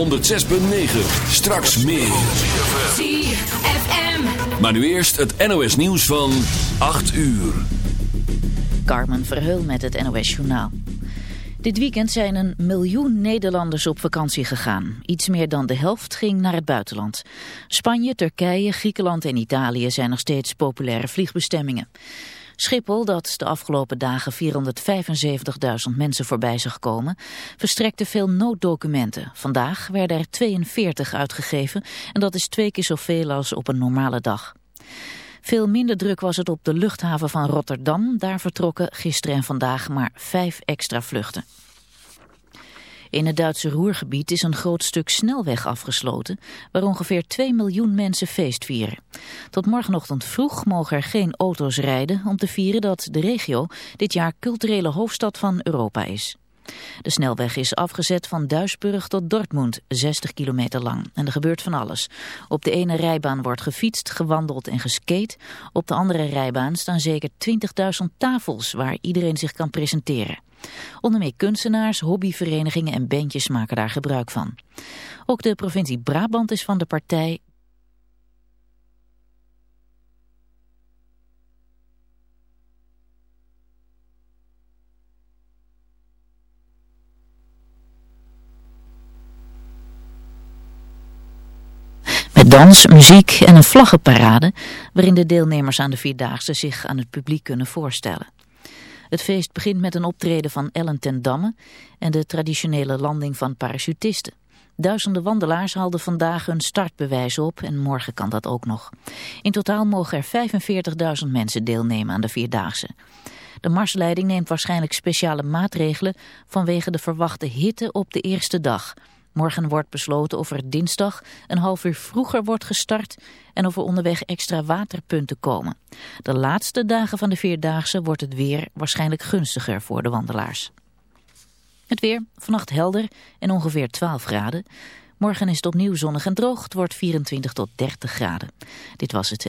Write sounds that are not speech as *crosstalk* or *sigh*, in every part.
106.9. Straks meer. ZFM. Maar nu eerst het NOS nieuws van 8 uur. Carmen Verheul met het NOS Journaal. Dit weekend zijn een miljoen Nederlanders op vakantie gegaan. Iets meer dan de helft ging naar het buitenland. Spanje, Turkije, Griekenland en Italië zijn nog steeds populaire vliegbestemmingen. Schiphol, dat de afgelopen dagen 475.000 mensen voorbij zag komen, verstrekte veel nooddocumenten. Vandaag werden er 42 uitgegeven en dat is twee keer zoveel als op een normale dag. Veel minder druk was het op de luchthaven van Rotterdam. Daar vertrokken gisteren en vandaag maar vijf extra vluchten. In het Duitse Roergebied is een groot stuk snelweg afgesloten, waar ongeveer 2 miljoen mensen feest vieren. Tot morgenochtend vroeg mogen er geen auto's rijden om te vieren dat de regio dit jaar culturele hoofdstad van Europa is. De snelweg is afgezet van Duisburg tot Dortmund, 60 kilometer lang. En er gebeurt van alles. Op de ene rijbaan wordt gefietst, gewandeld en geskate. Op de andere rijbaan staan zeker 20.000 tafels waar iedereen zich kan presenteren. Onder meer kunstenaars, hobbyverenigingen en bandjes maken daar gebruik van. Ook de provincie Brabant is van de partij Met dans, muziek en een vlaggenparade waarin de deelnemers aan de Vierdaagse zich aan het publiek kunnen voorstellen. Het feest begint met een optreden van Ellen ten Damme en de traditionele landing van parachutisten. Duizenden wandelaars haalden vandaag hun startbewijs op en morgen kan dat ook nog. In totaal mogen er 45.000 mensen deelnemen aan de Vierdaagse. De marsleiding neemt waarschijnlijk speciale maatregelen vanwege de verwachte hitte op de eerste dag. Morgen wordt besloten of er dinsdag een half uur vroeger wordt gestart en of er onderweg extra waterpunten komen. De laatste dagen van de Vierdaagse wordt het weer waarschijnlijk gunstiger voor de wandelaars. Het weer, vannacht helder en ongeveer 12 graden. Morgen is het opnieuw zonnig en droog. Het wordt 24 tot 30 graden. Dit was het.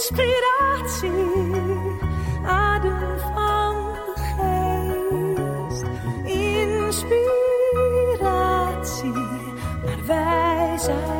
Inspiratie, adem van geest. Inspiratie, maar wij zijn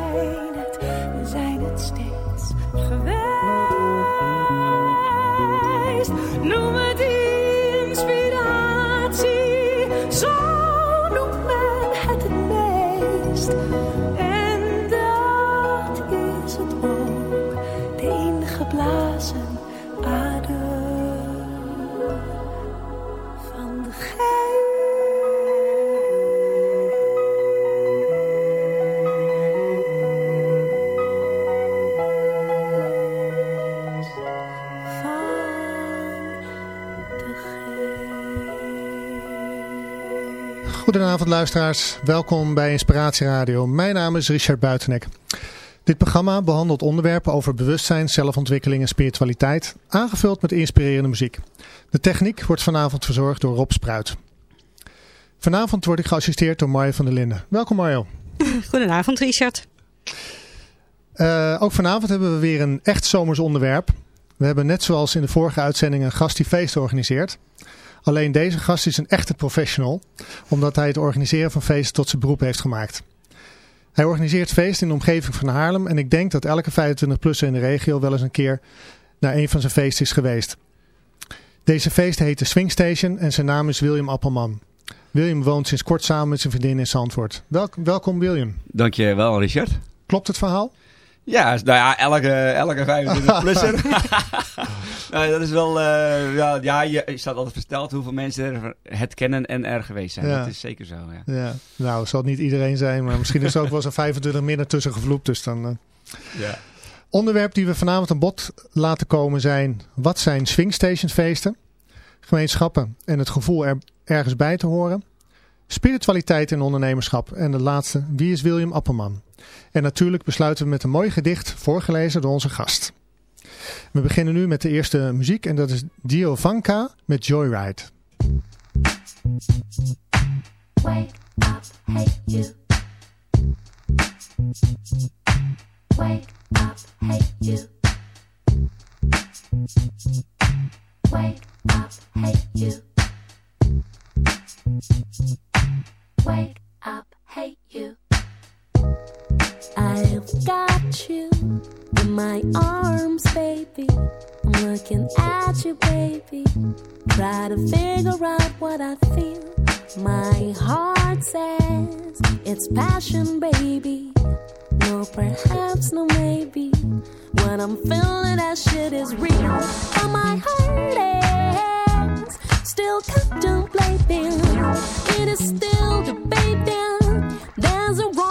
Goedenavond luisteraars, welkom bij Inspiratie Radio. Mijn naam is Richard Buitenek. Dit programma behandelt onderwerpen over bewustzijn, zelfontwikkeling en spiritualiteit, aangevuld met inspirerende muziek. De techniek wordt vanavond verzorgd door Rob Spruit. Vanavond word ik geassisteerd door Mario van der Linden. Welkom Mario. *laughs* Goedenavond, Richard. Eh, ook vanavond hebben we weer een echt zomers onderwerp. We hebben net zoals in de vorige uitzending een gast die feest organiseert. Alleen deze gast is een echte professional, omdat hij het organiseren van feesten tot zijn beroep heeft gemaakt. Hij organiseert feesten in de omgeving van Haarlem en ik denk dat elke 25-plusser in de regio wel eens een keer naar een van zijn feesten is geweest. Deze feesten heet de Swing Station en zijn naam is William Appelman. William woont sinds kort samen met zijn vriendin in Zandvoort. Welk, welkom William. Dankjewel, Richard. Klopt het verhaal? Ja, nou ja, elke, elke 25-plusser. *laughs* nou, dat is wel, eh, ja, ja, je staat altijd versteld hoeveel mensen er het kennen en er geweest zijn. Ja. Dat is zeker zo, ja. Ja, nou, zal het niet iedereen zijn, maar misschien is er ook wel eens een 25 minder tussen gevloept. Dus dan, eh. ja. Onderwerp die we vanavond aan bod laten komen zijn, wat zijn swingstationsfeesten? gemeenschappen en het gevoel er ergens bij te horen. Spiritualiteit en ondernemerschap. En de laatste, wie is William Appelman? En natuurlijk besluiten we met een mooi gedicht voorgelezen door onze gast. We beginnen nu met de eerste muziek en dat is Dio Vanka met Joyride. Wake up, hey you. Wake up, hey you. Wake up, hey you. Wake up, hey you. I've got you in my arms, baby. I'm looking at you, baby. Try to figure out what I feel. My heart says it's passion, baby. No, perhaps, no, maybe. What I'm feeling, that shit is real. But my heart is still contemplating. It is still debating. There's a wrong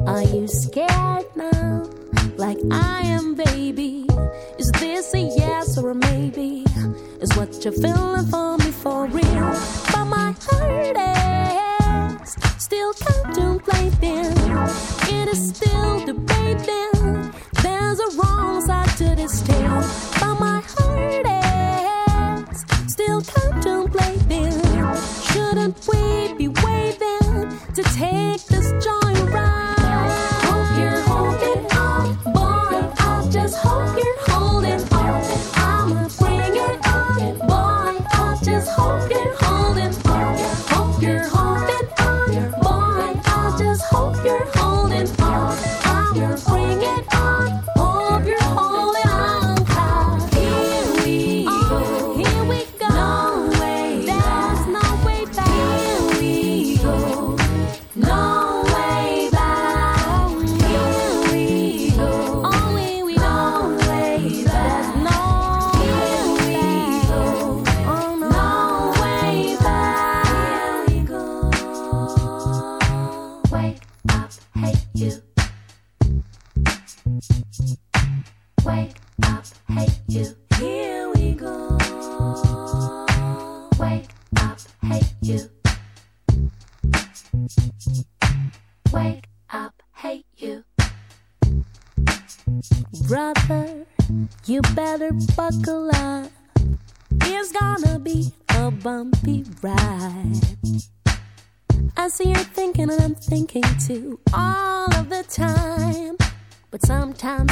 Are you scared now? Like I am, baby. Is this a yes or a maybe? Is what you're feeling for me for real? But my heart is still contemplating. It is still debating. There's a wrong side to this tale. But my heart is still contemplating. Shouldn't we be waiting to take this joy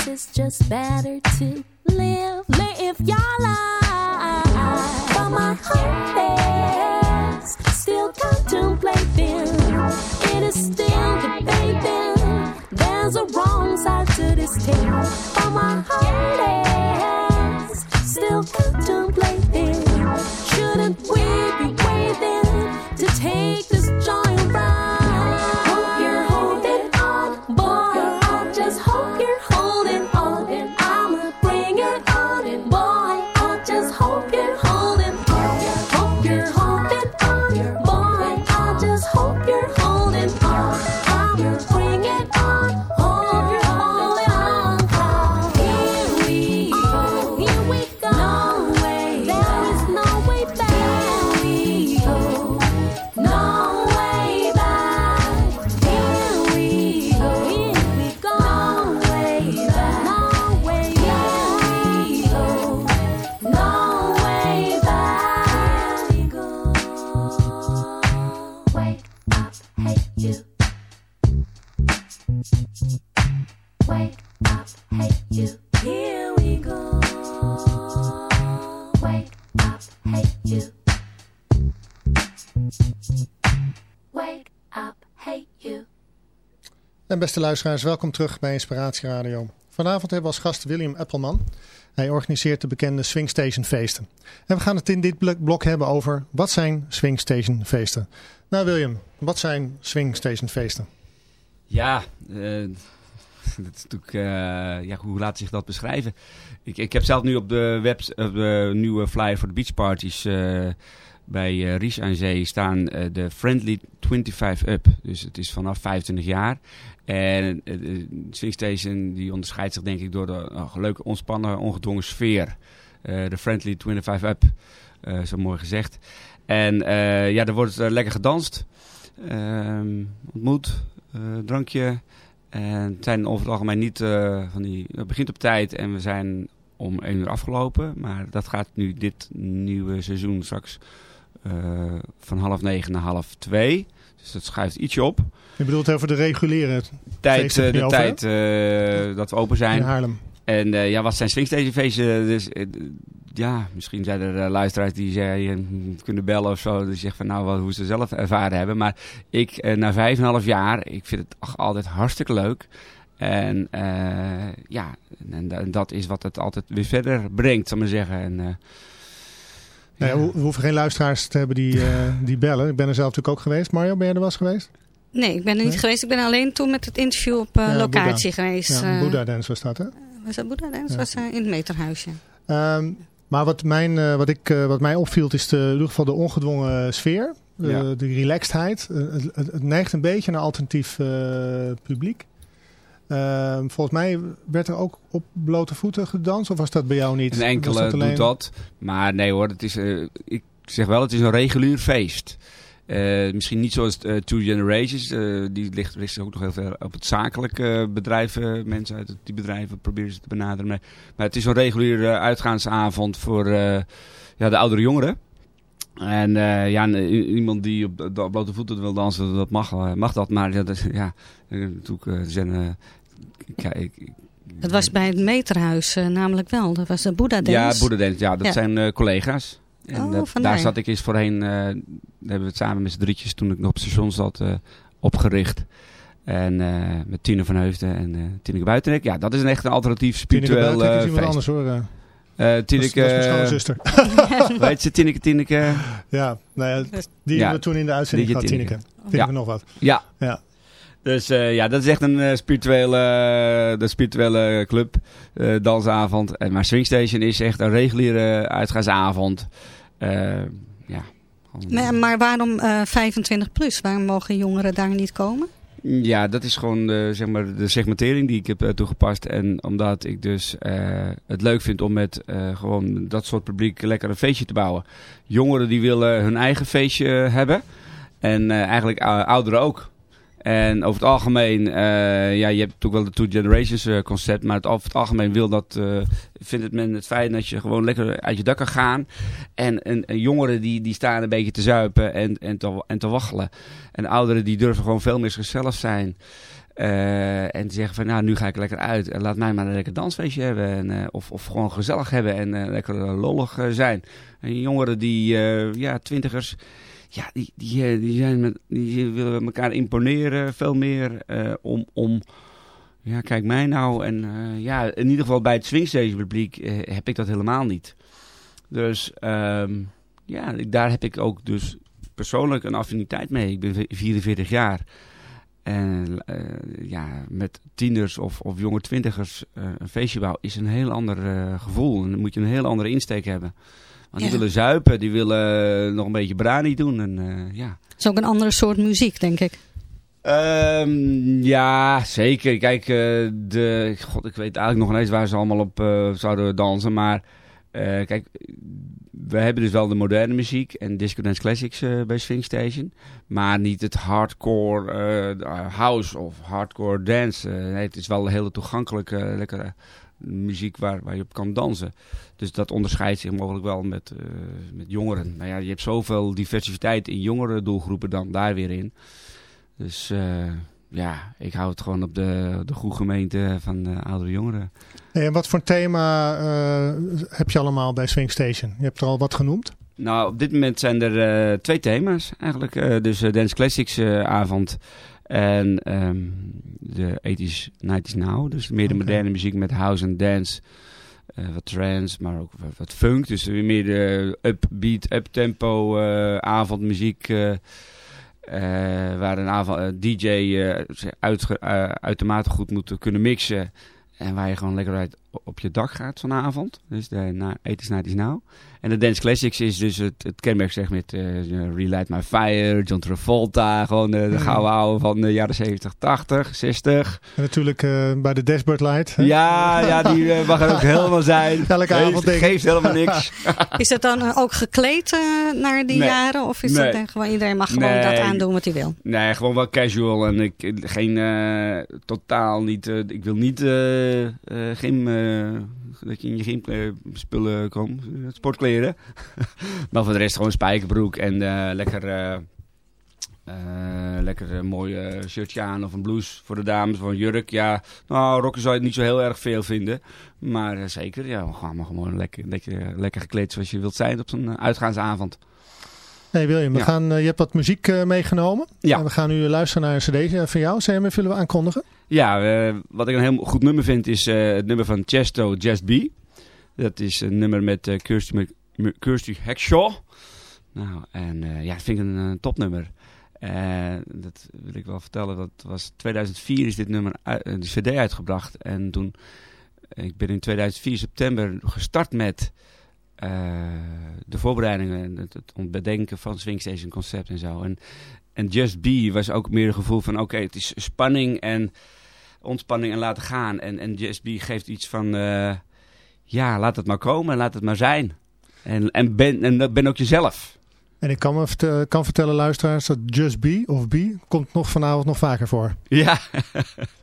it's just better to live, live your life. But my heart is still contemplating. It is still debating. There's a wrong side to this tale. Beste luisteraars, welkom terug bij Inspiratie Radio. Vanavond hebben we als gast William Appelman. Hij organiseert de bekende Swingstation feesten. En we gaan het in dit blok- hebben over wat zijn Swingstation feesten. Nou William, wat zijn Swingstation feesten? Ja, eh, *laughs* dat is natuurlijk, uh, ja, hoe laat zich dat beschrijven? Ik, ik heb zelf nu op de, web, de nieuwe flyer voor de beachparties uh, bij uh, Ries Zee staan de Friendly 25 Up. Dus het is vanaf 25 jaar. En de Swing Station die onderscheidt zich denk ik door de oh, leuke, ontspannen, ongedwongen sfeer. de Friendly 25 Up, zo mooi gezegd. En ja, er wordt lekker gedanst, ehm, ontmoet, drankje... En het zijn over het algemeen niet uh, van die... Het begint op tijd en we zijn om één uur afgelopen. Maar dat gaat nu dit nieuwe seizoen straks uh, van half negen naar half twee. Dus dat schuift ietsje op. Je bedoelt over de reguliere tijd, uh, de tijd uh, dat we open zijn. In Haarlem. En ja, wat zijn swingstationfeesten? Dus ja, misschien zijn er luisteraars die zeggen, kunnen bellen of zo. Die zeggen van nou, wat, hoe ze zelf ervaren hebben. Maar ik, na vijf en half jaar, ik vind het ach, altijd hartstikke leuk. En uh, ja, en, en, dat is wat het altijd weer verder brengt, zal ik maar zeggen. En. Ja. we hoeven geen luisteraars te hebben die, *laughs* die bellen. Ik ben er zelf natuurlijk ook geweest. Mario, ben je er wel eens geweest? Nee, ik ben er niet nee? geweest. Ik ben alleen toen met het interview op ja, locatie Buddha. geweest. Ja, Boeddha Dance was dat, hè? Was dat Boeddha Dance? was in het meterhuisje. Um, maar wat, mijn, uh, wat, ik, uh, wat mij opviel is de, in ieder geval de ongedwongen sfeer. Ja. De relaxedheid. Het, het, het, neigt een beetje naar alternatief publiek. Ehm, volgens mij werd er ook op blote voeten gedanst. Of was dat bij jou niet? Een enkele dat alleen... doet dat. Maar nee hoor, het is, ik zeg wel, het is een regulier feest. Uh, misschien niet zoals uh, Two Generations. Uh, die ligt, ook nog heel veel op het zakelijke bedrijven. Mensen uit die bedrijven proberen ze te benaderen. Maar, maar het is een reguliere uitgaansavond voor ja, de oudere jongeren. En ja, iemand die op, op blote voeten wil dansen, dat mag, mag dat. Maar ja, dat, ja natuurlijk zijn... ik, het was bij het meterhuis namelijk wel. Dat was de Boeddha Dance. Ja, Boeddha Dance. Ja, dat ja. zijn collega's. En oh, dat, daar zat ik eens voorheen, uh, hebben we het samen met z'n drietjes toen ik nog op het station zat, uh, opgericht. En uh, met Tine van Heusden en uh, Tineke Buitenek. Ja, dat is een echt een alternatief spiritueel Tineke is iemand anders hoor. Uh, Tineke, dat, is, dat is mijn zuster. *laughs* Weet je, Tineke, Tineke? Ja, nou ja, die ja, hebben we toen in de uitzending gehad, Tineke. Tineke ja. nog wat. Ja. ja. Dus uh, ja, dat is echt een uh, spirituele, de spirituele club, dansavond. En, maar Swingstation is echt een reguliere uitgaansavond. ja. Maar, maar waarom 25 plus? Waarom mogen jongeren daar niet komen? Ja, dat is gewoon de, zeg maar, de segmentering die ik heb toegepast. En omdat ik dus het leuk vind om met gewoon dat soort publiek lekker een feestje te bouwen. Jongeren die willen hun eigen feestje hebben. En eigenlijk ouderen ook. En over het algemeen, uh, ja, je hebt natuurlijk wel de Two Generations uh, concept, maar over het algemeen wil dat, uh, vindt het men het fijn dat je gewoon lekker uit je dak kan gaan. En, en, en, jongeren die, die staan een beetje te zuipen en, en, te, en te waggelen. En ouderen die durven gewoon veel meer zichzelf zijn. en zeggen van, nou, nu ga ik lekker uit laat mij maar een lekker dansfeestje hebben. En, of, of gewoon gezellig hebben en lekker lollig zijn. En jongeren die, ja, twintigers ja, die, die, eh, die, zijn met, die willen elkaar imponeren veel meer uh, om, om, ja, kijk mij nou. En uh, ja, in ieder geval bij het Swingstation publiek heb ik dat helemaal niet. Dus um, ja, daar heb ik ook dus persoonlijk een affiniteit mee. Ik ben 44 jaar. En ja, met tieners of, of jonge twintigers een feestje bouwen is een heel ander gevoel. En dan moet je een heel andere insteek hebben. Want die willen zuipen, die willen nog een beetje brani doen. En, uh, ja. Het is ook een andere soort muziek, denk ik. Um, ja, zeker. Kijk, uh, de, God, ik weet eigenlijk nog ineens waar ze allemaal op uh, zouden dansen. Maar kijk, we hebben dus wel de moderne muziek en Disco Dance Classics bij Swing Station. Maar niet het hardcore house of hardcore dance. nee, het is wel een hele toegankelijke, lekkere muziek waar, waar je op kan dansen. Dus dat onderscheidt zich mogelijk wel met, uh, met jongeren. Nou ja, je hebt zoveel diversiteit in jongere doelgroepen dan daar weer in. Dus uh, ja, ik hou het gewoon op de, de goede gemeente van de oudere jongeren. en wat voor thema uh, heb je allemaal bij Swing Station? Je hebt er al wat genoemd. Nou, op dit moment zijn er twee thema's eigenlijk. dus Dance Classics avond en um, de 80s, 90s now. Dus meer de moderne muziek met house en dance. Uh, wat trance, maar ook wat, wat, funk. Dus meer de upbeat, uptempo uh, avondmuziek. Uh, waar een avond, DJ uit, uitermate goed moet kunnen mixen. En waar je gewoon lekker uit op je dak gaat vanavond. Dus de na, Ethisch Night is Now. En de Dance Classics is dus het, het kenmerk zeg met uh, Relight My Fire, John Travolta. Gewoon uh, de gouden oude van de jaren 70, 80, 60. En natuurlijk uh, bij de Dashboard Light. Hè? Ja, ja, die mag er ook helemaal zijn. *laughs* Elke geeft, avond denk Geeft helemaal niks. *laughs* is het dan ook gekleed naar die jaren? Of is nee. het gewoon iedereen mag gewoon nee. dat aandoen wat hij wil? Nee, gewoon wel casual. En ik, geen, totaal niet, ik wil niet, geen dat je in je gymspullen komt, sportkleren. *laughs* maar voor de rest gewoon spijkerbroek en lekker, lekker mooi shirtje aan of een blouse voor de dames of een jurk. Ja, nou, rokken zou je niet zo heel erg veel vinden. Maar zeker, ja, gaan maar gewoon lekker, lekker, lekker gekleed zoals je wilt zijn op zo'n uitgaansavond. Nee William, we gaan, je hebt wat muziek meegenomen. Ja. En we gaan nu luisteren naar een cd van jou. Zou je hem even aankondigen? Ja, uh, wat ik een heel goed nummer vind is uh, het nummer van Chesto Just Be. Dat is een nummer met Kirsty, Kirsty Hackshaw. Nou, en ja, dat vind ik een, een topnummer. dat wil ik wel vertellen. Dat was 2004 is dit nummer de cd uitgebracht. En toen, ik ben in 2004 september gestart met de voorbereidingen. Het, het bedenken van Swingstation concept en zo. En, en Just Be was ook meer een gevoel van oké, het is spanning en ontspanning en laten gaan. En, en JSB geeft iets van, uh, ja, laat het maar komen, laat het maar zijn. En, en, ben, en ben ook jezelf. En ik kan, me vertellen, kan vertellen, luisteraars, dat Just Be of Be komt nog vanavond nog vaker voor. Ja. *laughs*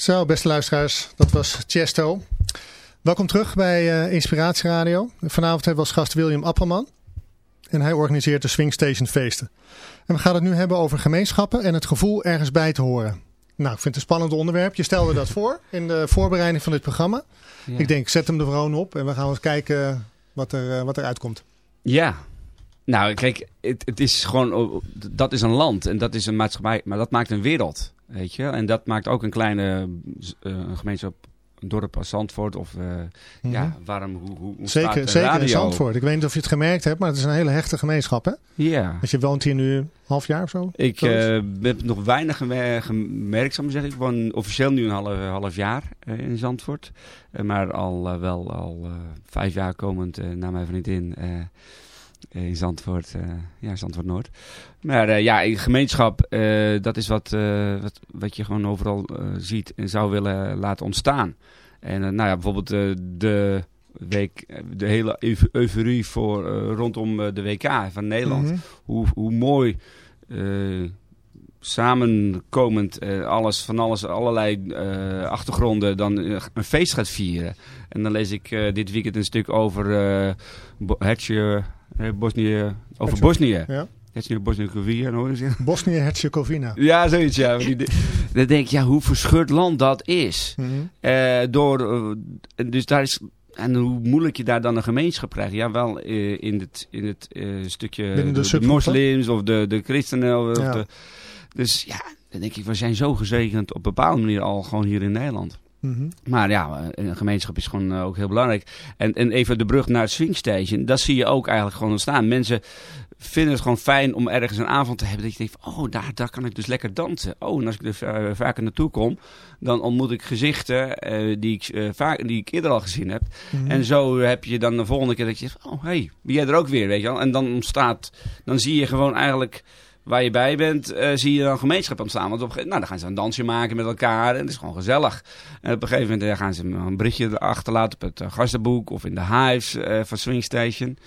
Zo, beste luisteraars, dat was Chesto. Welkom terug bij uh, Inspiratie Radio. Vanavond hebben we als gast William Appelman. En hij organiseert de Swing Station feesten. En we gaan het nu hebben over gemeenschappen en het gevoel ergens bij te horen. Nou, ik vind het een spannend onderwerp. Je stelde dat voor in de voorbereiding van dit programma. Ik denk, zet hem er gewoon op en we gaan eens kijken wat er, uh, wat er uitkomt. Ja, nou kijk, het, het is gewoon, oh, dat is een land en dat is een maatschappij, maar dat maakt een wereld. Weet je? En dat maakt ook een kleine uh, gemeenschap een dorp als Zandvoort of uh, mm -hmm. ja, waarom, hoe, hoe Zeker, zeker in Zandvoort. Ik weet niet of je het gemerkt hebt, maar het is een hele hechte gemeenschap hè? Ja. Want je woont hier nu een half jaar of zo? Ik uh, heb nog weinig gemerkt, zou ik zeggen. Ik woon officieel nu een half, half jaar in Zandvoort. maar al wel al vijf jaar komend naar mijn vriendin in Zandvoort, uh, ja, Zandvoort Noord. Maar uh, ja, gemeenschap, uh, dat is wat, wat, wat je gewoon overal ziet en zou willen laten ontstaan. En nou ja, bijvoorbeeld de week, de hele euforie voor, rondom de WK van Nederland. Mm -hmm. hoe, hoe mooi samenkomend alles van alles, allerlei achtergronden dan een feest gaat vieren. En dan lees ik dit weekend een stuk over Hertje Bosnië, over Bosnië. Ja. Bosnië-Herzegovina, hoor je *laughs* Bosnië-Herzegovina. Ja, zoiets, ja. dan denk ik, ja, hoe verscheurd land dat is. Mm -hmm. uh, door, uh, dus daar is, en hoe moeilijk je daar dan een gemeenschap krijgt. Ja, wel uh, in het, in het stukje de, de, de, moslims of de, de christenen. Of ja. de, dus ja, dan denk ik, we zijn zo gezegend op een bepaalde manier al gewoon hier in Nederland. Mm -hmm. Maar ja, een gemeenschap is gewoon ook heel belangrijk. En, en even de brug naar het swingstation, dat zie je ook eigenlijk gewoon ontstaan. Mensen vinden het gewoon fijn om ergens een avond te hebben dat je denkt, oh, daar, daar kan ik dus lekker dansen. Oh, en als ik er uh, vaker naartoe kom, dan ontmoet ik gezichten uh, die, ik, uh, vaak, die ik eerder al gezien heb. Mm -hmm. En zo heb je dan de volgende keer dat je zegt, oh, hé, hey, ben jij er ook weer, weet je wel. En dan ontstaat, dan zie je gewoon eigenlijk waar je bij bent, uh, zie je dan gemeenschap ontstaan. Want op, nou, dan gaan ze een dansje maken met elkaar en het is gewoon gezellig. En op een gegeven moment gaan ze een berichtje achterlaten op het uh, gastenboek of in de hives uh, van Swingstation.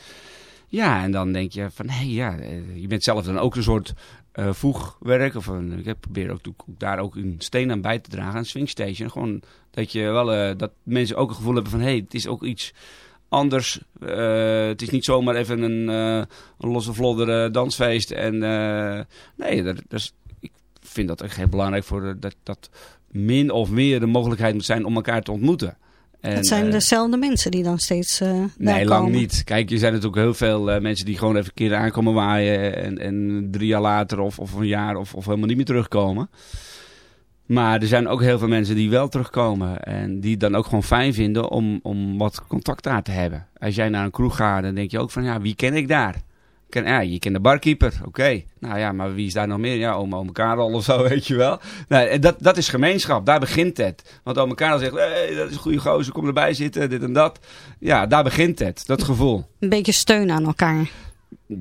Ja, en dan denk je van, hé hey, ja, je bent zelf dan ook een soort voegwerk. Of een, ik probeer ook, ook, daar ook een steen aan bij te dragen aan Swingstation. Gewoon dat je wel, dat mensen ook een gevoel hebben van, hé, hey, het is ook iets anders. Uh, het is niet zomaar even een, uh, een losse vlodder uh, dansfeest. En nee, dat, dat is, ik vind dat echt heel belangrijk voor dat, dat min of meer de mogelijkheid moet zijn om elkaar te ontmoeten. En, het zijn dezelfde mensen die dan steeds uh, Nee, lang komen. niet. Kijk, er zijn natuurlijk heel veel uh, mensen die gewoon even een keer aankomen waaien. En, en drie jaar later of, of een jaar of, of helemaal niet meer terugkomen. Maar er zijn ook heel veel mensen die wel terugkomen. En die het dan ook gewoon fijn vinden om, om wat contact daar te hebben. Als jij naar een kroeg gaat, dan denk je ook van, ja, wie ken ik daar? Ken, ja, je kent de barkeeper, oké. Okay. Nou ja, maar wie is daar nog meer? Ja, oma, oma Karel of zo, *laughs* weet je wel. Nou, dat, dat is gemeenschap, daar begint het. Want oma Karel zegt, hey, dat is een goede gozer, kom erbij zitten, dit en dat. Ja, daar begint het, dat gevoel. Een beetje steun aan elkaar.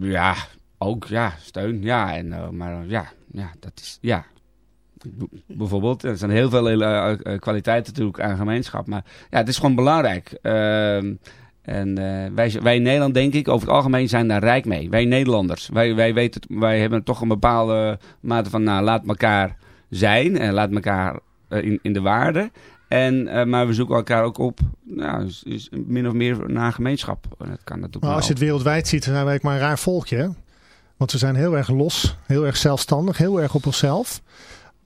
Ja, ook, ja, steun, ja. En, uh, maar ja, ja, dat is, ja, bijvoorbeeld. Er zijn heel veel hele, uh, kwaliteiten natuurlijk aan gemeenschap. Maar ja, het is gewoon belangrijk. Uh, en uh, wij, wij in Nederland, denk ik, over het algemeen zijn daar rijk mee. Wij Nederlanders. Wij, wij, weten, wij hebben toch een bepaalde mate van, nou, laat elkaar zijn. En laat elkaar in, in de waarde. En, maar we zoeken elkaar ook op, nou, is, is min of meer naar gemeenschap. En dat kan natuurlijk maar als je het wereldwijd ziet, zijn wij maar een raar volkje. Hè? Want we zijn heel erg los, heel erg zelfstandig, heel erg op onszelf.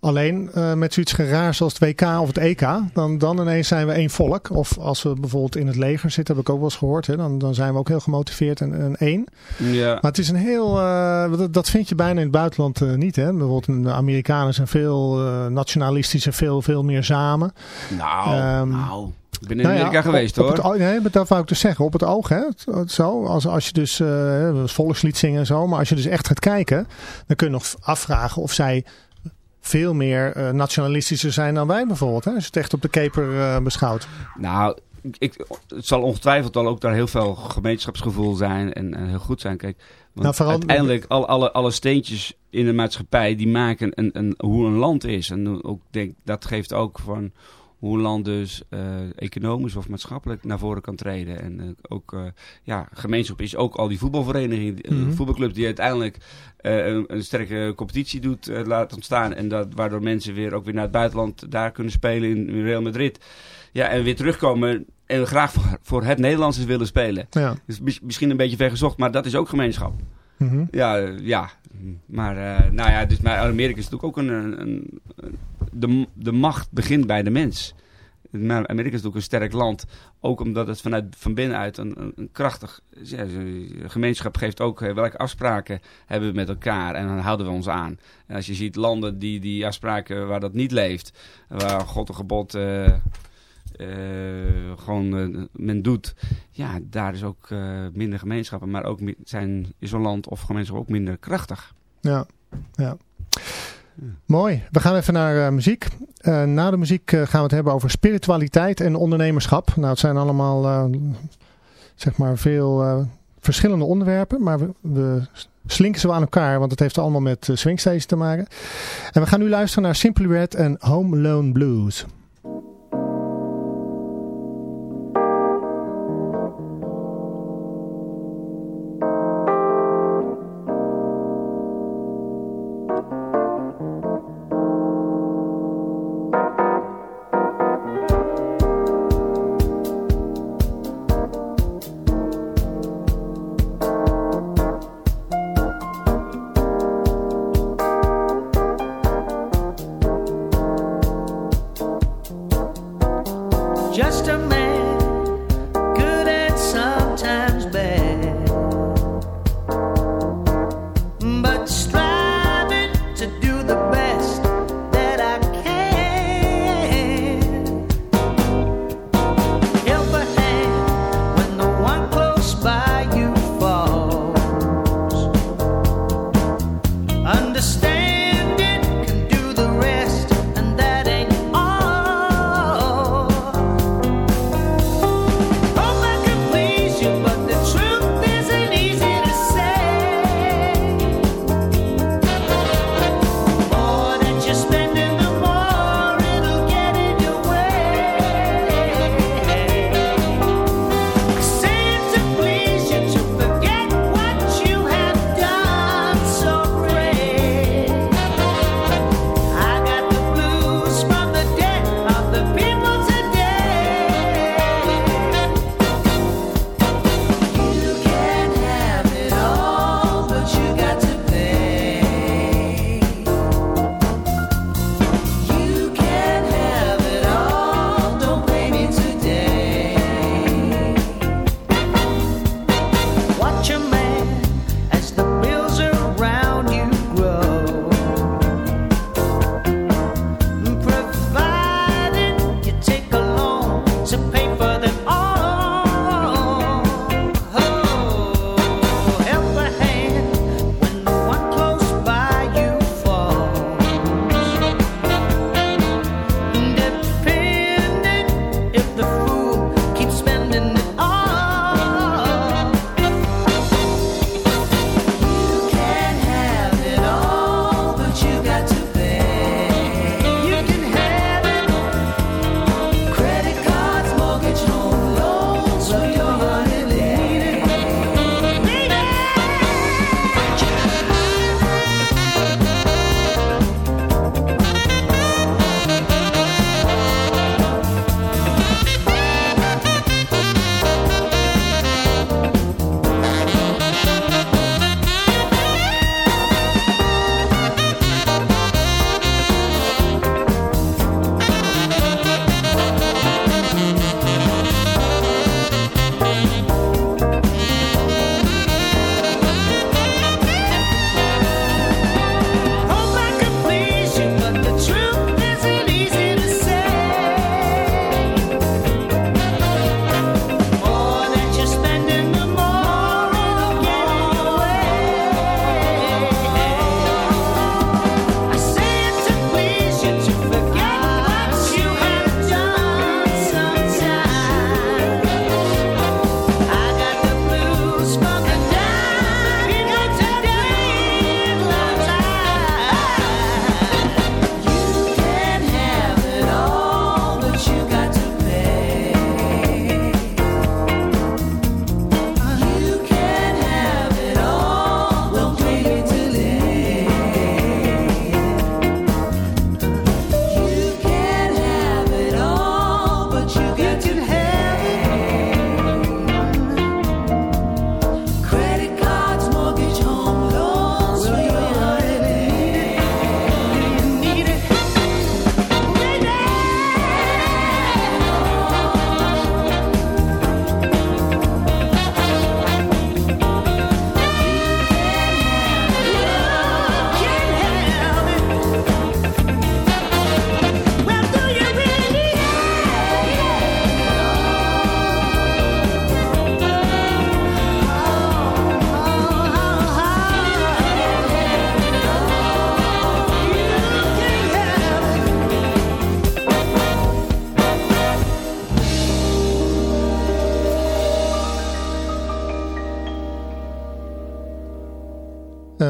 Alleen uh, met zoiets geraars als het WK of het EK, dan, dan ineens zijn we één volk. Of als we bijvoorbeeld in het leger zitten, heb ik ook wel eens gehoord, hè, dan, dan zijn we ook heel gemotiveerd en, en één. Ja. Maar het is een heel, uh, dat, dat vind je bijna in het buitenland uh, niet. Hè? Bijvoorbeeld de Amerikanen zijn veel nationalistischer, veel, veel meer samen. Nou, um, nou. Ik ben in Amerika nou ja, geweest op, hoor. Het, nee, maar dat wou ik dus zeggen. Op het oog, hè. Zo, als, als je dus uh, volkslied zingen en zo. Maar als je dus echt gaat kijken, dan kun je nog afvragen of zij veel meer uh, nationalistischer zijn dan wij bijvoorbeeld. Hè? Als je het echt op de keper uh, beschouwt. Nou, ik, het zal ongetwijfeld al ook daar heel veel gemeenschapsgevoel zijn en, en heel goed zijn. Kijk, want nou, vooral, uiteindelijk al, alle, alle steentjes in de maatschappij die maken een, een, hoe een land is. En ook denk, dat geeft ook van hoe een land dus economisch of maatschappelijk naar voren kan treden. En ook, ja, gemeenschap is ook al die voetbalverenigingen, mm voetbalclub die uiteindelijk een, een, sterke competitie doet laten ontstaan. En dat, waardoor mensen weer ook weer naar het buitenland daar kunnen spelen in Real Madrid. Ja, en weer terugkomen en graag voor, voor het Nederlands willen spelen. Ja. Dus misschien een beetje vergezocht, maar dat is ook gemeenschap. Mhm. Ja, ja. Maar, uh, nou ja, dus, maar Amerika is natuurlijk ook een, een, de, de macht begint bij de mens. Amerika is natuurlijk een sterk land. Ook omdat het vanuit van binnenuit een, een krachtig gemeenschap geeft ook eh, welke afspraken hebben we met elkaar. En dan houden we ons aan. En als je ziet landen die die afspraken waar dat niet leeft. Waar God een gebod... Uh, gewoon uh, men doet, ja, daar is ook uh, minder gemeenschappen, maar ook zijn, is zo'n land of gemeenschap ook minder krachtig. Ja, ja. Mooi. We gaan even naar muziek. na de muziek gaan we het hebben over spiritualiteit en ondernemerschap. Nou, het zijn allemaal, zeg maar, veel verschillende onderwerpen, maar we, slinken ze aan elkaar, want het heeft allemaal met swingstages te maken. En we gaan nu luisteren naar Simply Red en Home Alone Blues.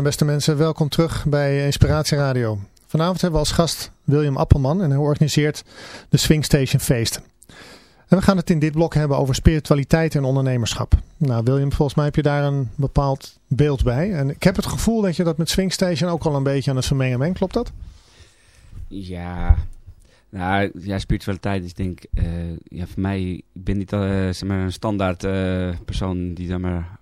Beste mensen, welkom terug bij Inspiratie Radio. Vanavond hebben we als gast William Appelman en hij organiseert de Swing Station feesten. En we gaan het in dit blok hebben over spiritualiteit en ondernemerschap. Nou William, volgens mij heb je daar een bepaald beeld bij. En ik heb het gevoel dat je dat met Swing Station ook al een beetje aan het vermengen bent. Klopt dat? Ja, nou, ja, spiritualiteit is denk ik, uh, ja, voor mij, ik ben niet uh, zeg maar een standaard uh, persoon die zeg maar,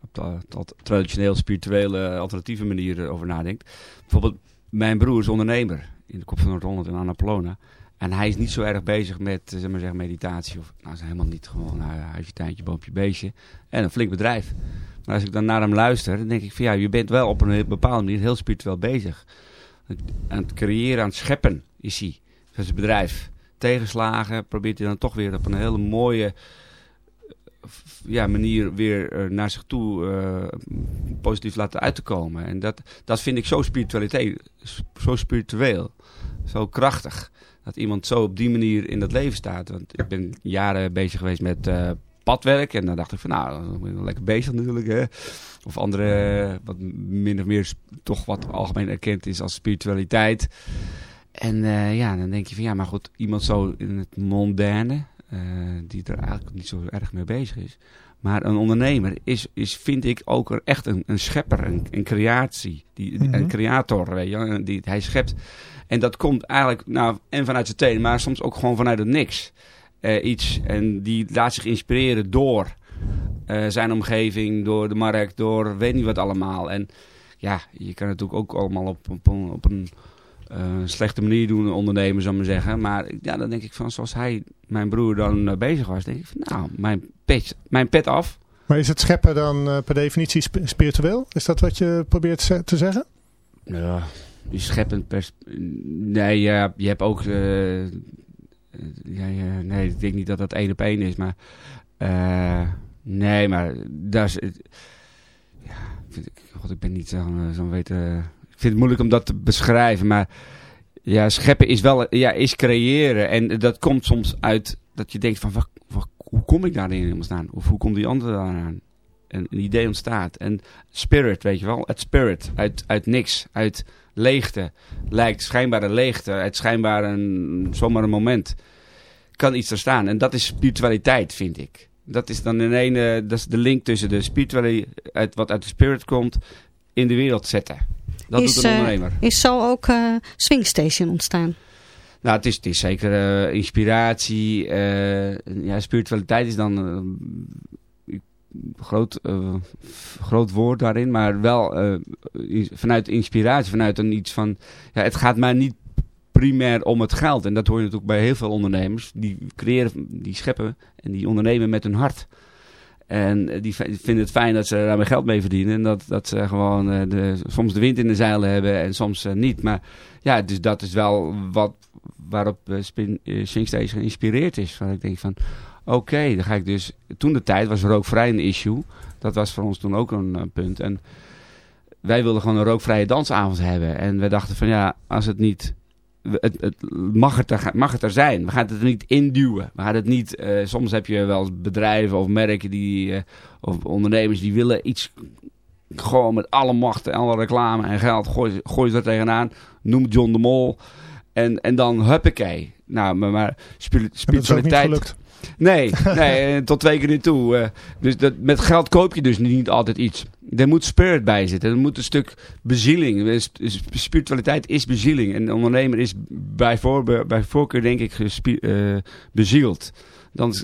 traditioneel spirituele alternatieve manier over nadenkt. Bijvoorbeeld, mijn broer is ondernemer in de Kop van Noord-Holland in Annapolona. En hij is niet zo erg bezig met zeg maar meditatie. Of, nou, is helemaal niet gewoon nou, huisje, tuintje, boompje, beestje. En een flink bedrijf. Maar als ik dan naar hem luister, dan denk ik van ja, je bent wel op een bepaalde manier heel spiritueel bezig. Aan het creëren, aan het scheppen is hij. Dat is het bedrijf. Tegenslagen probeert hij dan toch weer op een hele mooie ja, manier weer eh, naar zich toe uh, positief laten uit te komen. En dat, dat vind ik zo spiritualiteit, zo spiritueel, zo krachtig. Dat iemand zo op die manier in dat leven staat. Want ik ben jaren bezig geweest met uh, padwerk. En dan dacht ik van nou, dan ben ik lekker bezig natuurlijk. Hè. Of andere, wat min of meer toch wat algemeen erkend is als spiritualiteit. En ja, dan denk je van ja, maar goed, iemand zo in het mondaine, uh, die er eigenlijk niet zo erg mee bezig is. Maar een ondernemer is, is vind ik, ook echt een, een schepper, een, een creatie. Die, Een mhm. creator, weet je, die, hij schept. En dat komt eigenlijk, nou, en vanuit zijn tenen, maar soms ook gewoon vanuit het niks. Uh, iets. En die laat zich inspireren door uh, zijn omgeving, door de markt, door weet niet wat allemaal. En ja, je kan natuurlijk ook allemaal op, op, op een slechte manier doen ondernemen, zou ik maar zeggen. Maar ja, dan denk ik van, zoals hij, mijn broer, dan uh, bezig was, denk ik van, nou, mijn pet, mijn pet af. Maar is het scheppen dan uh, per definitie sp spiritueel? Is dat wat je probeert te zeggen? Ja, je scheppen per... Nee, ja, je hebt ook... ja, ja, nee, ik denk niet dat dat één op één is, maar... nee, maar daar is... ja, vind ik, God, ik ben niet zo'n zo weten vind het moeilijk om dat te beschrijven, maar ja, scheppen is wel, ja, is creëren. En dat komt soms uit dat je denkt van, wat, hoe kom ik daarin helemaal staan? Of hoe komt die ander daaraan? En een idee ontstaat. En spirit, weet je wel, het spirit, uit, uit niks, uit leegte. Lijkt schijnbare leegte, uit schijnbaar een, zomaar een moment. Kan iets er staan. En dat is spiritualiteit, vind ik. Dat is dan in ene, dat is de link tussen de spiritualiteit, wat uit de spirit komt, in de wereld zetten. Dat is, doet een eh, ondernemer. is zo ook uh, Swing Station ontstaan? Nou, het is, het is zeker uh, inspiratie. ja, spiritualiteit is dan een groot, groot woord daarin. Maar wel vanuit inspiratie, vanuit een iets van... Ja, het gaat mij niet primair om het geld. En dat hoor je natuurlijk bij heel veel ondernemers. Die creëren, die scheppen en die ondernemen met hun hart. En die vinden het fijn dat ze daar geld mee verdienen. En dat, dat ze gewoon uh, de, soms de wind in de zeilen hebben en soms uh, niet. Maar ja, dus dat is wel wat, waarop uh, Spin, geïnspireerd is. Waar ik denk van, oké, dan ga ik dus... Toen de tijd was rookvrij een issue. Dat was voor ons toen ook een punt. En wij wilden gewoon een rookvrije dansavond hebben. En we dachten van, ja, als het niet het, het, mag, het er, mag het er zijn. We gaan het er niet induwen. We gaan het niet, uh, soms heb je wel bedrijven of merken die, uh, of ondernemers die willen iets gewoon met alle macht en alle reclame en geld. Gooi, gooi ze er tegenaan. Noem John de Mol. En, en dan huppakee. Nou, maar, maar spiritualiteit... Nee, nee tot twee keer niet toe. Uh, dus dat, met geld koop je dus niet altijd iets. Er moet spirit bij zitten. Er moet een stuk bezieling. Spiritualiteit is bezieling. En de ondernemer is bij, bij voorkeur denk ik uh, bezield. Dan,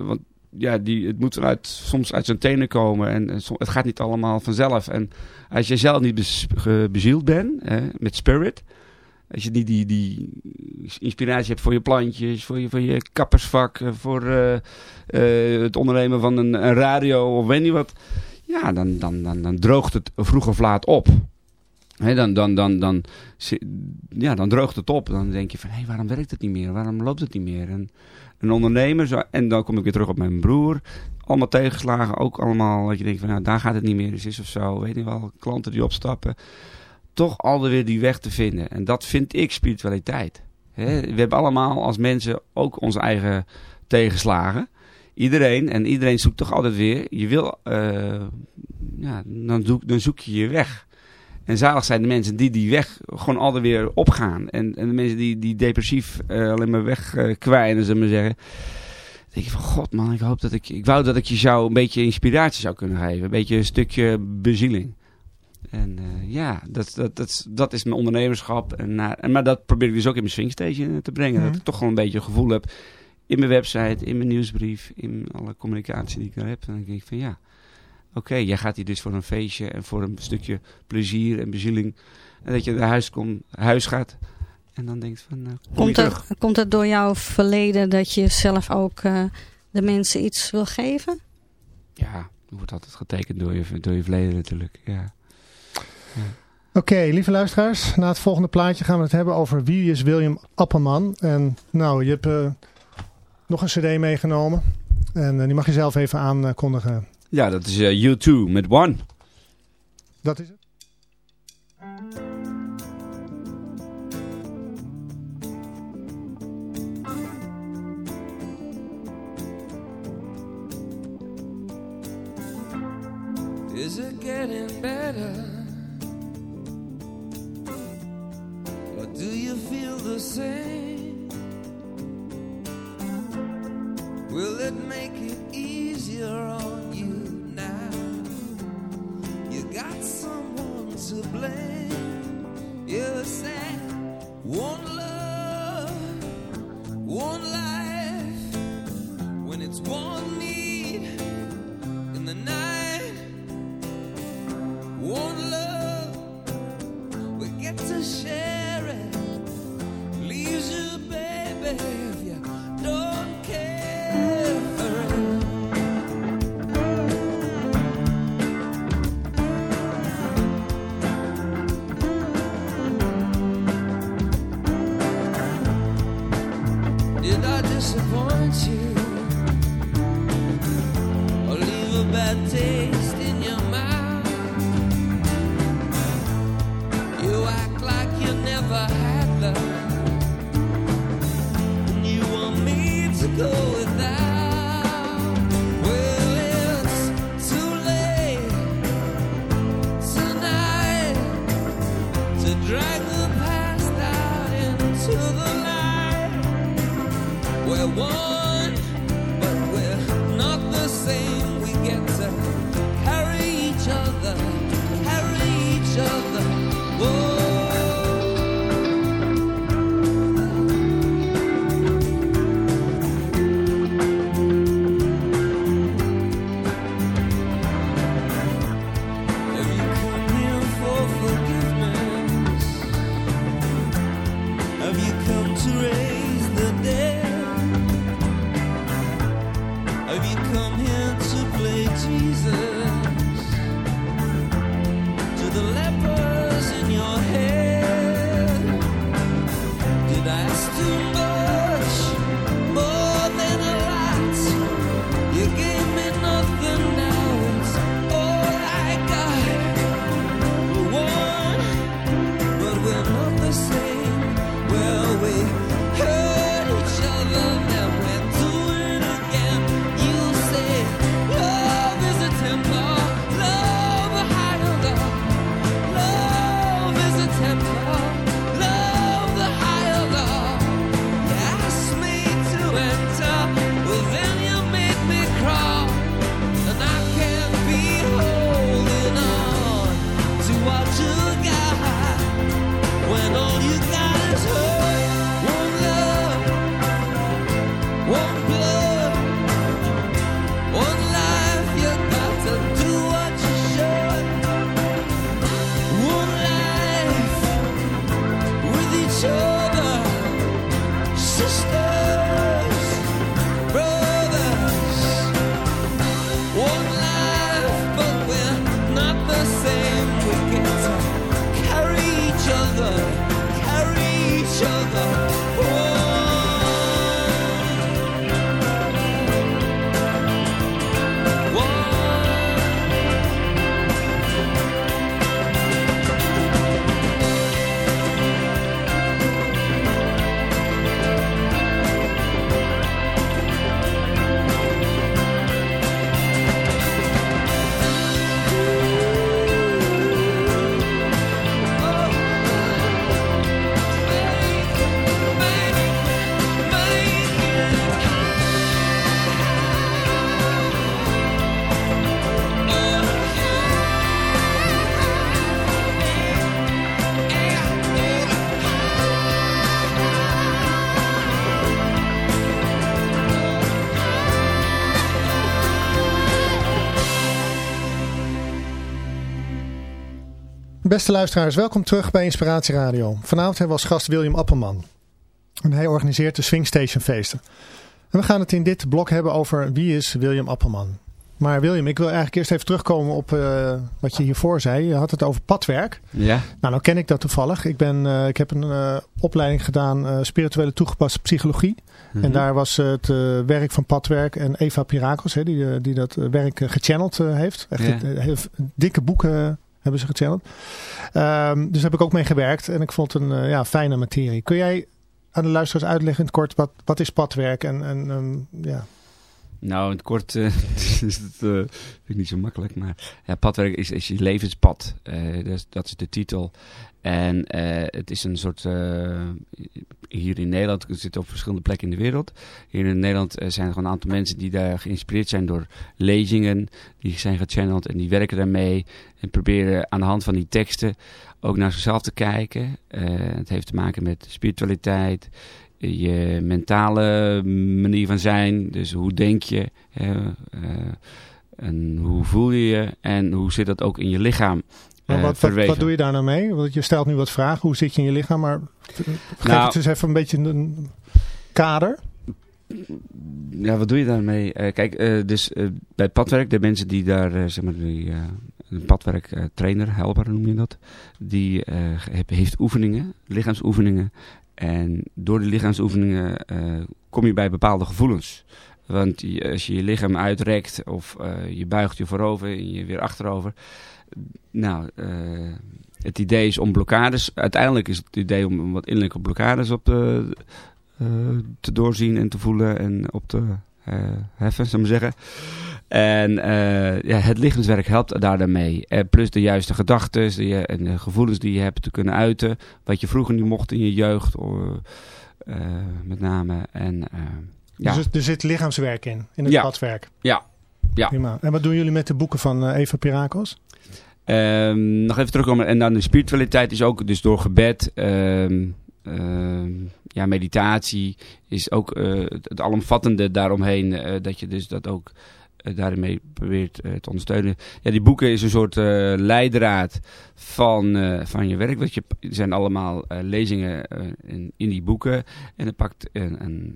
want ja, die, het moet soms uit zijn tenen komen. En, het gaat niet allemaal vanzelf. En als je zelf niet bez, bezield bent met spirit als je die, die, die inspiratie hebt voor je plantjes, voor je, voor je kappersvak, eh, voor uh, uh, het ondernemen van een, een, radio of weet niet wat. Ja, dan, dan, dan, dan droogt het vroeg of laat op. Dan, dan, dan, dan, ja, dan droogt het op. Dan denk je van, hé, hey, waarom werkt het niet meer? Waarom loopt het niet meer? En een ondernemer, zo, en dan kom ik weer terug op mijn broer. Allemaal tegenslagen, ook allemaal dat je denkt van, nou, daar gaat het niet meer. Dus is of zo, weet je wel, klanten die opstappen toch alweer die weg te vinden. En dat vind ik spiritualiteit. we hebben allemaal als mensen ook onze eigen tegenslagen. Iedereen, en iedereen zoekt toch altijd weer. Je wil, uh, ja, dan, zoek, dan zoek je je weg. En zalig zijn de mensen die die weg gewoon altijd weer opgaan. En, en de mensen die, die depressief uh, alleen maar wegkwijnen, uh, zullen we zeggen. Dan denk je van, god man, ik hoop dat ik... Ik wou dat ik je zou een beetje inspiratie zou kunnen geven. Een beetje een stukje bezieling. En uh, ja, dat, dat, dat, dat is mijn ondernemerschap. En, en, maar dat probeer ik dus ook in mijn swingstage te brengen. Mm. Dat ik toch gewoon een beetje een gevoel heb in mijn website, in mijn nieuwsbrief, in alle communicatie die ik heb. En dan denk ik van ja, oké, okay, jij gaat hier dus voor een feestje en voor een stukje plezier en bezieling. En dat je naar huis, komt, huis gaat en dan denkt van, uh, kom komt, het, komt het door jouw verleden dat je zelf ook de mensen iets wil geven? Ja, wordt altijd getekend door je, door je verleden natuurlijk, ja. Oké, okay, lieve luisteraars, na het volgende plaatje gaan we het hebben over wie is William Appelman. En nou, je hebt uh, nog een cd meegenomen en die mag je zelf even aankondigen. Ja, dat is uh, U2 met One. Dat is het. Beste luisteraars, welkom terug bij Inspiratie Radio. Vanavond hebben we als gast William Appelman. En hij organiseert de Swing Station feesten. En we gaan het in dit blok hebben over wie is William Appelman. Maar William, ik wil eigenlijk eerst even terugkomen op uh, wat je hiervoor zei. Je had het over padwerk. Ja. Nou, nou ken ik dat toevallig. Ik, ben, uh, ik heb een uh, opleiding gedaan, spirituele toegepaste psychologie. Mm -hmm. En daar was het werk van padwerk en Eva Pirakos, hè, die, die dat werk gechanneld heeft. Echt ja. dikke boeken hebben ze gechanneld. Um, dus daar heb ik ook mee gewerkt en ik vond het een ja, fijne materie. Kun jij aan de luisteraars uitleggen in het kort wat, wat is padwerk en, en um, ja... Nou, in het kort uh, *laughs* is het uh, vind ik niet zo makkelijk. Maar ja, padwerk is, is je levenspad. Dat, dat, is de titel. En het is een soort... hier in Nederland, het zit op verschillende plekken in de wereld. Hier in Nederland zijn er gewoon een aantal mensen die daar geïnspireerd zijn door lezingen. Die zijn gechanneld en die werken daarmee. En proberen aan de hand van die teksten ook naar zichzelf te kijken. het heeft te maken met spiritualiteit je mentale manier van zijn. Dus hoe denk je uh, en hoe voel je je en hoe zit dat ook in je lichaam. Maar wat, wat, wat, doe je daar nou mee? Want je stelt nu wat vragen. Hoe zit je in je lichaam? Maar geef nou, het eens even een beetje een kader. Ja, wat doe je daarmee? Uh, kijk, uh, dus uh, bij padwerk, de mensen die daar, zeg maar, die, een padwerktrainer, helper noem je dat, die heeft oefeningen, lichaamsoefeningen. En door die lichaamsoefeningen uh, kom je bij bepaalde gevoelens. Want als je je lichaam uitrekt of uh, je buigt je voorover en je weer achterover. Nou, uh, het idee is om blokkades... Uiteindelijk is het idee om wat innerlijke blokkades op te, te doorzien en te voelen en op te heffen, zou ik maar zeggen. En uh, ja, het lichaamswerk helpt daar daarmee. Uh, plus de juiste gedachten de, en de gevoelens die je hebt te kunnen uiten. Wat je vroeger niet mocht in je jeugd, uh, met name. En, ja. Dus er zit lichaamswerk in, in het ja. padwerk? Ja. ja. Prima. En wat doen jullie met de boeken van Eva Pirakos? Um, nog even terugkomen. En dan de spiritualiteit is ook dus door gebed... Um, uh, ja, meditatie is ook uh, het alomvattende daaromheen. Uh, dat je dus dat ook daarmee probeert te ondersteunen. Ja, die boeken is een soort leidraad van, van je werk. Want je, zijn allemaal lezingen in, in die boeken. En dan pakt een, een,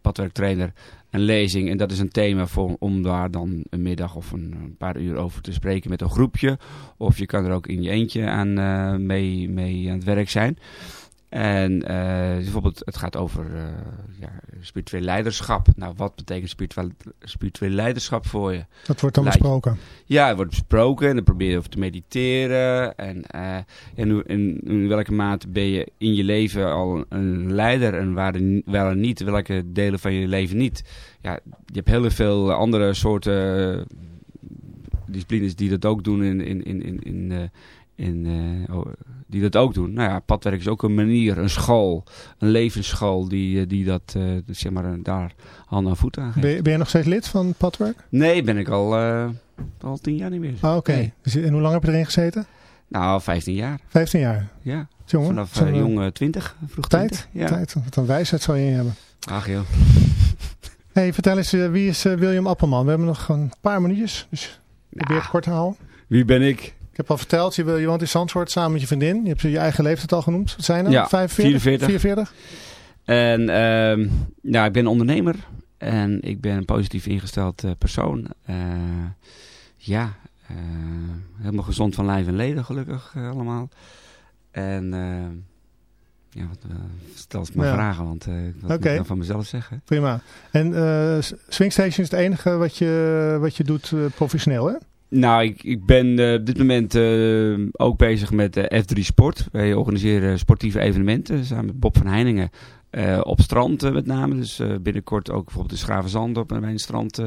padwerktrainer een lezing. En dat is een thema voor, om daar dan een middag of een, een, paar uur over te spreken met een groepje. Of je kan er ook in je eentje aan, mee, mee aan het werk zijn. En uh, bijvoorbeeld, het gaat over uh, ja, spiritueel leiderschap. Nou, wat betekent spiritueel, spiritueel leiderschap voor je? Dat wordt dan Leid. besproken? Ja, het wordt besproken en dan probeer je over te mediteren. En, uh, en in, in, welke mate ben je in je leven al een leider en waar wel en niet, welke delen van je leven niet. Ja, je hebt heel veel andere soorten disciplines die dat ook doen in, in, in, in, in in, uh, oh, die dat ook doen. Nou ja, padwerk is ook een manier, een school, een levensschool die, die dat, uh, zeg maar, daar hand en voet aan geeft. Ben je, ben je nog steeds lid van padwerk? Nee, ben ik al, uh, al tien jaar niet meer. Ah, oké. Okay. Nee. Dus, en hoe lang heb je erin gezeten? Nou, 15 jaar. 15 jaar? Ja. Jongen, Vanaf uh, jong 20, vroeg tijd, 20. Ja. Tijd, wat een wijsheid zou je in hebben. Ach joh. *laughs* hey, vertel eens, wie is William Appelman? We hebben nog een paar minuutjes, dus probeer het kort te houden. Wie ben ik? Ik heb al verteld, je, je woont in Zandvoort samen met je vriendin. Je hebt je eigen leeftijd al genoemd. Wat zijn er? Ja, 45? 44. 44? En uh, ja, ik ben ondernemer. En ik ben een positief ingesteld uh, persoon. Uh, ja, uh, helemaal gezond van lijf en leden gelukkig allemaal. En ja, stel eens maar ja. vragen, want wat okay. moet ik van mezelf zeggen? Prima. En Swingstation is het enige wat je, wat je doet professioneel, hè? Nou, ik, ik ben uh, op dit moment uh, ook bezig met uh, F3 Sport. Wij organiseren sportieve evenementen samen met Bob van Heiningen. op strand met name. Dus binnenkort ook bijvoorbeeld in Schravenzand op een strand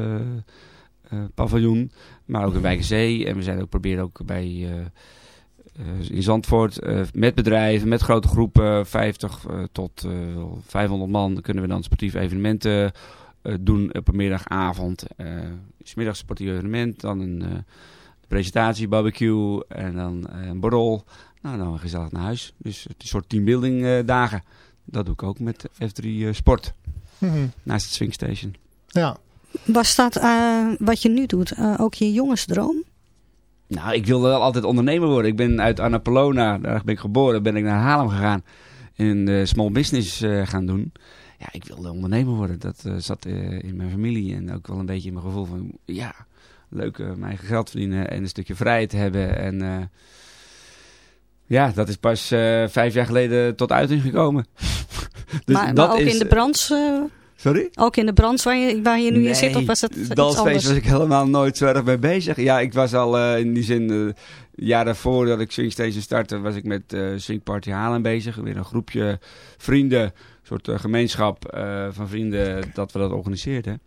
paviljoen. Maar ook in Wijkenzee. En we zijn ook proberen ook bij in Zandvoort met bedrijven, met grote groepen, 50 tot 500 man, kunnen we dan sportieve evenementen doen op een middagavond. is middags sportief evenement, dan een uh, presentatie, barbecue en dan uh, een borrel. Nou, dan gezellig naar huis. Dus het is een soort teambuilding uh, dagen. Dat doe ik ook met F3 Sport. Mm -hmm. Naast het Swingstation. Ja. Was dat wat je nu doet ook je jongensdroom? Nou, ik wilde wel altijd ondernemer worden. Ik ben uit Annapolona, daar ben ik geboren, ben ik naar Haarlem gegaan. En small business gaan doen. Ja, ik wilde ondernemer worden. Dat zat in mijn familie en ook wel een beetje in mijn gevoel van... Ja, leuk mijn eigen geld verdienen en een stukje vrijheid hebben. En ja, dat is pas vijf jaar geleden tot uiting gekomen. *laughs* dus maar, dat ook is, in de branche... Sorry? Ook in de branche waar je, waar je nu in zit? Of was het Dansfeest was ik helemaal nooit zo erg mee bezig. Ja, ik was al uh, in die zin... Uh, jaar daarvoor dat ik Swing Station startte... was ik met uh, Swing Party Halen bezig. Weer een groepje vrienden. Soort gemeenschap van vrienden dat we dat organiseerden.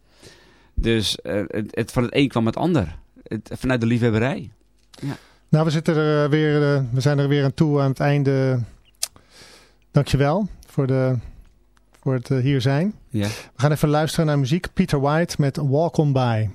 Dus het, het, van het een kwam het ander. Het, vanuit de liefhebberij. Ja. Nou, we, zitten er weer, we zijn er weer aan toe aan het einde. Dankjewel voor de voor het eh, hier zijn. Ja. We gaan even luisteren naar muziek. Peter White met Walk On By.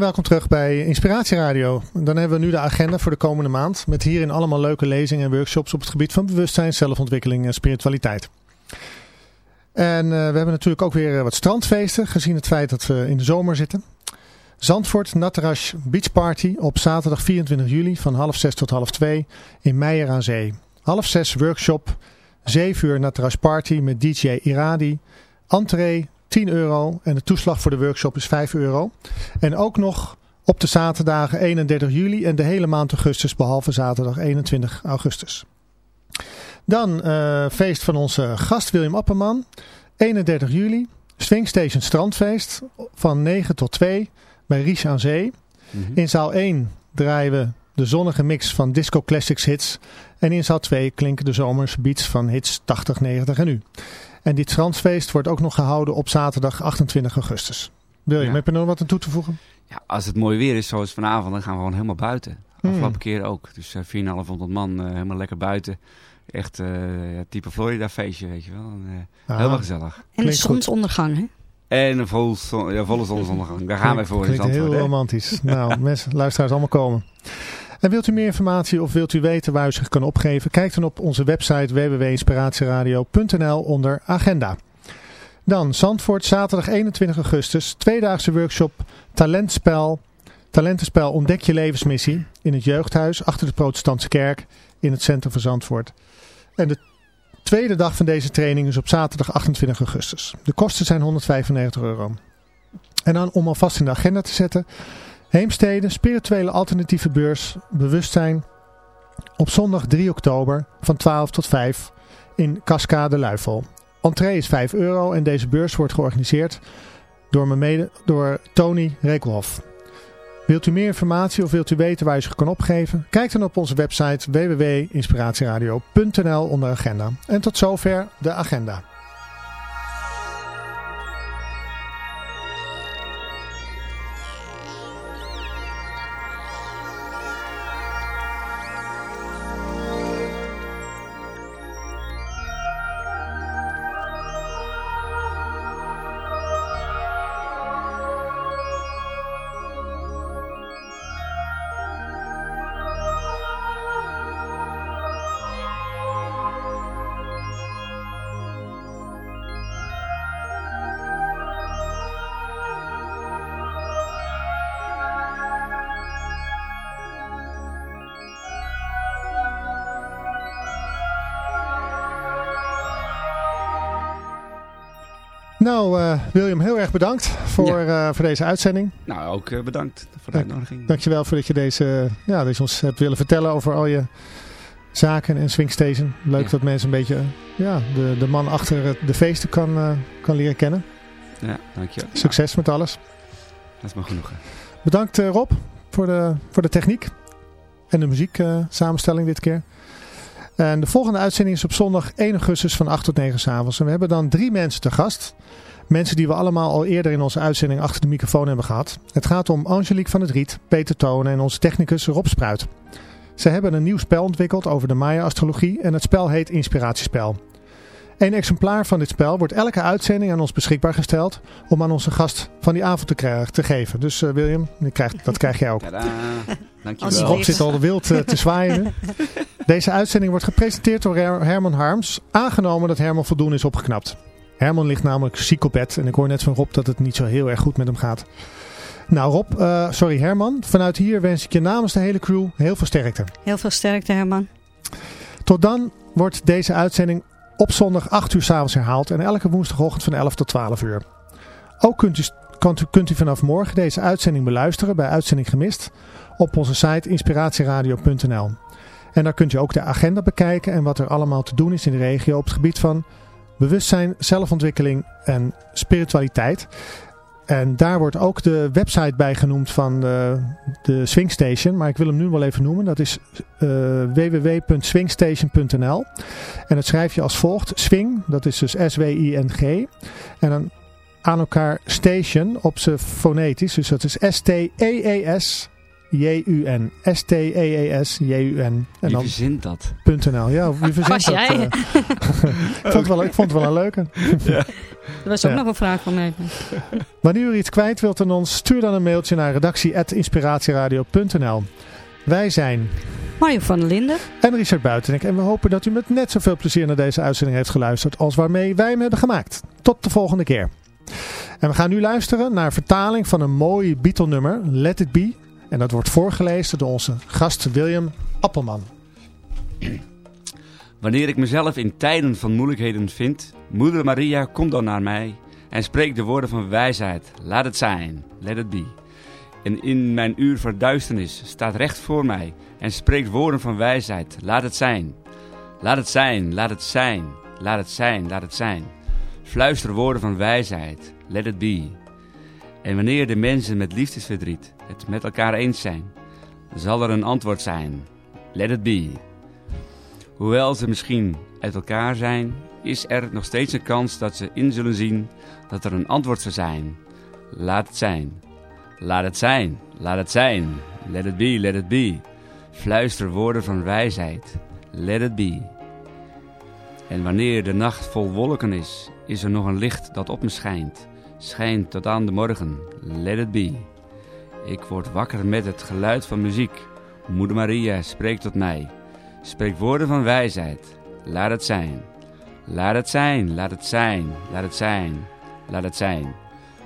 Welkom terug bij Inspiratie Radio. Dan hebben we nu de agenda voor de komende maand. Met hierin allemaal leuke lezingen en workshops op het gebied van bewustzijn, zelfontwikkeling en spiritualiteit. En uh, we hebben natuurlijk ook weer wat strandfeesten, gezien het feit dat we in de zomer zitten. Zandvoort Natarash Beach Party op zaterdag 24 juli van half zes tot half twee in Meijer aan Zee. Half zes workshop, 7 uur Natarash Party met DJ Iradi. Entree 10 euro en de toeslag voor de workshop is 5 euro. En ook nog op de zaterdagen 31 juli en de hele maand augustus behalve zaterdag 21 augustus. Dan uh, feest van onze gast William Apperman. 31 juli. Swing Station Strandfeest van 9 tot 2 bij Ries aan Zee. Mm -hmm. In zaal 1 draaien we de zonnige mix van Disco Classics hits. En in zaal 2 klinken de zomers beats van hits 80, 90 en nu. En dit strandfeest wordt ook nog gehouden op zaterdag 28 augustus. William, ja. heb je nog wat aan toe te voegen? Ja, als het mooi weer is zoals vanavond, dan gaan we gewoon helemaal buiten. Afgelopen hmm. keer ook. Dus uh, 4.500 man uh, helemaal lekker buiten. Echt uh, type Florida feestje, weet je wel. En, ah. Helemaal gezellig. En de zonsondergang, hè? En een vol, ja, volle zonsondergang. Daar gaan wij voor in Zandvoort. heel romantisch. nou, *laughs* mensen, luisteraars allemaal komen. En wilt u meer informatie of wilt u weten waar u zich kan opgeven? Kijk dan op onze website www.inspiratieradio.nl onder agenda. Dan Zandvoort, zaterdag 21 augustus, tweedaagse workshop Talentspel, Talentenspel Ontdek je levensmissie in het jeugdhuis achter de protestantse kerk in het centrum van Zandvoort. En de tweede dag van deze training is op zaterdag 28 augustus. De kosten zijn 195 euro. En dan om alvast in de agenda te zetten, Heemstede, spirituele alternatieve beurs, bewustzijn, op zondag 3 oktober van 12 tot 5 in Cascade Luifel. Entree is 5 euro en deze beurs wordt georganiseerd door, mijn mede, door Tony Rekelhof. Wilt u meer informatie of wilt u weten waar u zich kan opgeven? Kijk dan op onze website www.inspiratieradio.nl onder agenda. En tot zover de agenda. Nou, uh, William, heel erg bedankt voor, ja. uh, voor deze uitzending. Nou, ook uh, bedankt voor de uitnodiging. Dankjewel voor dat je deze, ja, dat je ons hebt willen vertellen over al je zaken en Swingstation. Leuk ja. dat mensen een beetje ja, de, de man achter de feesten kan, kan leren kennen. Ja, dankjewel. Succes met alles. Dat is maar genoeg. Hè. Bedankt Rob voor de, voor de techniek en de muziek samenstelling dit keer. En de volgende uitzending is op zondag 1 augustus van 8 tot 9 s'avonds. En we hebben dan drie mensen te gast. Mensen die we allemaal al eerder in onze uitzending achter de microfoon hebben gehad. Het gaat om Angelique van het Riet, Peter Tonen en onze technicus Rob Spruit. Ze hebben een nieuw spel ontwikkeld over de Maya-astrologie en het spel heet Inspiratiespel. Een exemplaar van dit spel wordt elke uitzending aan ons beschikbaar gesteld om aan onze gast van die avond te, krijgen, te geven. Dus uh, William, krijgt, dat krijg jij ook. Dankjewel. Rob zit al wild uh, te zwaaien. *laughs* Deze uitzending wordt gepresenteerd door Herman Harms, aangenomen dat Herman voldoende is opgeknapt. Herman ligt namelijk ziek op bed en ik hoor net van Rob dat het niet zo heel erg goed met hem gaat. Nou Rob, uh, sorry Herman, vanuit hier wens ik je namens de hele crew heel veel sterkte. Heel veel sterkte Herman. Tot dan wordt deze uitzending op zondag 8 uur s'avonds herhaald en elke woensdagochtend van 11 tot 12 uur. Ook kunt u, kunt u, kunt u vanaf morgen deze uitzending beluisteren bij Uitzending Gemist op onze site inspiratieradio.nl. En daar kunt u ook de agenda bekijken en wat er allemaal te doen is in de regio op het gebied van bewustzijn, zelfontwikkeling en spiritualiteit. En daar wordt ook de website bij genoemd van de, de Swingstation. Maar ik wil hem nu wel even noemen. Dat is uh, www.swingstation.nl En dat schrijf je als volgt. Swing, dat is dus S-W-I-N-G. En dan aan elkaar station op zijn fonetisch. Dus dat is S-T-E-E-S J-U-N. S-T-E-E-S, J-U-N. Wie verzint dat? .nl. Ja, wie *laughs* verzint dat? jij? Uh, *laughs* ik, vond wel, ik vond het wel een leuke. Ja. Dat *laughs* was ook ja. nog een vraag van mij. Wanneer u iets kwijt wilt aan ons, stuur dan een mailtje naar redactie.inspiratieradio.nl. Wij zijn... Mario van der Linden. En Richard Buitenek. En we hopen dat u met net zoveel plezier naar deze uitzending heeft geluisterd als waarmee wij hem hebben gemaakt. Tot de volgende keer. En we gaan nu luisteren naar vertaling van een mooi Beatle nummer, Let It Be. En dat wordt voorgelezen door onze gast William Appelman. Wanneer ik mezelf in tijden van moeilijkheden vind, Moeder Maria, kom dan naar mij en spreek de woorden van wijsheid. Laat het zijn, let it be. En in mijn uur verduisternis staat recht voor mij en spreekt woorden van wijsheid. Laat het zijn. Laat het zijn, laat het zijn, laat het zijn, laat het zijn. Fluister woorden van wijsheid. Let it be. En wanneer de mensen met liefdesverdriet het met elkaar eens zijn, zal er een antwoord zijn. Let it be. Hoewel ze misschien uit elkaar zijn, is er nog steeds een kans dat ze in zullen zien dat er een antwoord zal zijn. Laat het zijn. Laat het zijn. Laat het zijn. Let it be, let it be. Fluister woorden van wijsheid. Let it be. En wanneer de nacht vol wolken is, is er nog een licht dat op me schijnt. Schijnt tot aan de morgen. Let it be. Ik word wakker met het geluid van muziek. Moeder Maria spreekt tot mij. Spreek woorden van wijsheid. Laat het zijn. Laat het zijn, laat het zijn, laat het zijn, laat het zijn.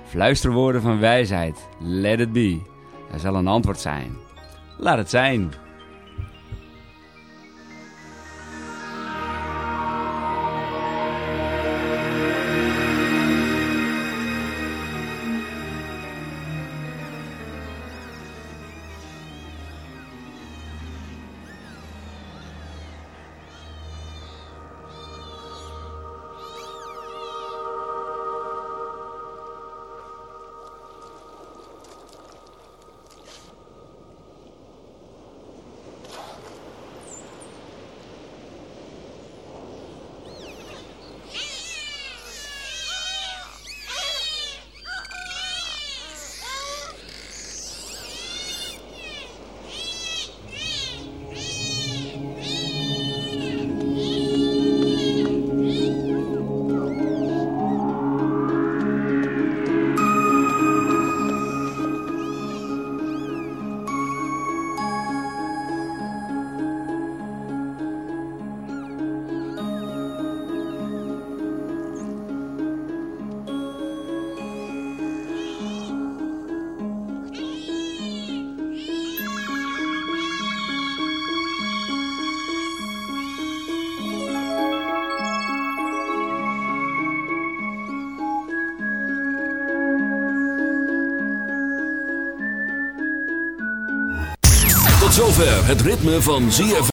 Fluister woorden van wijsheid. Let it be. Er zal een antwoord zijn. Laat het zijn. Het ritme van ZFM.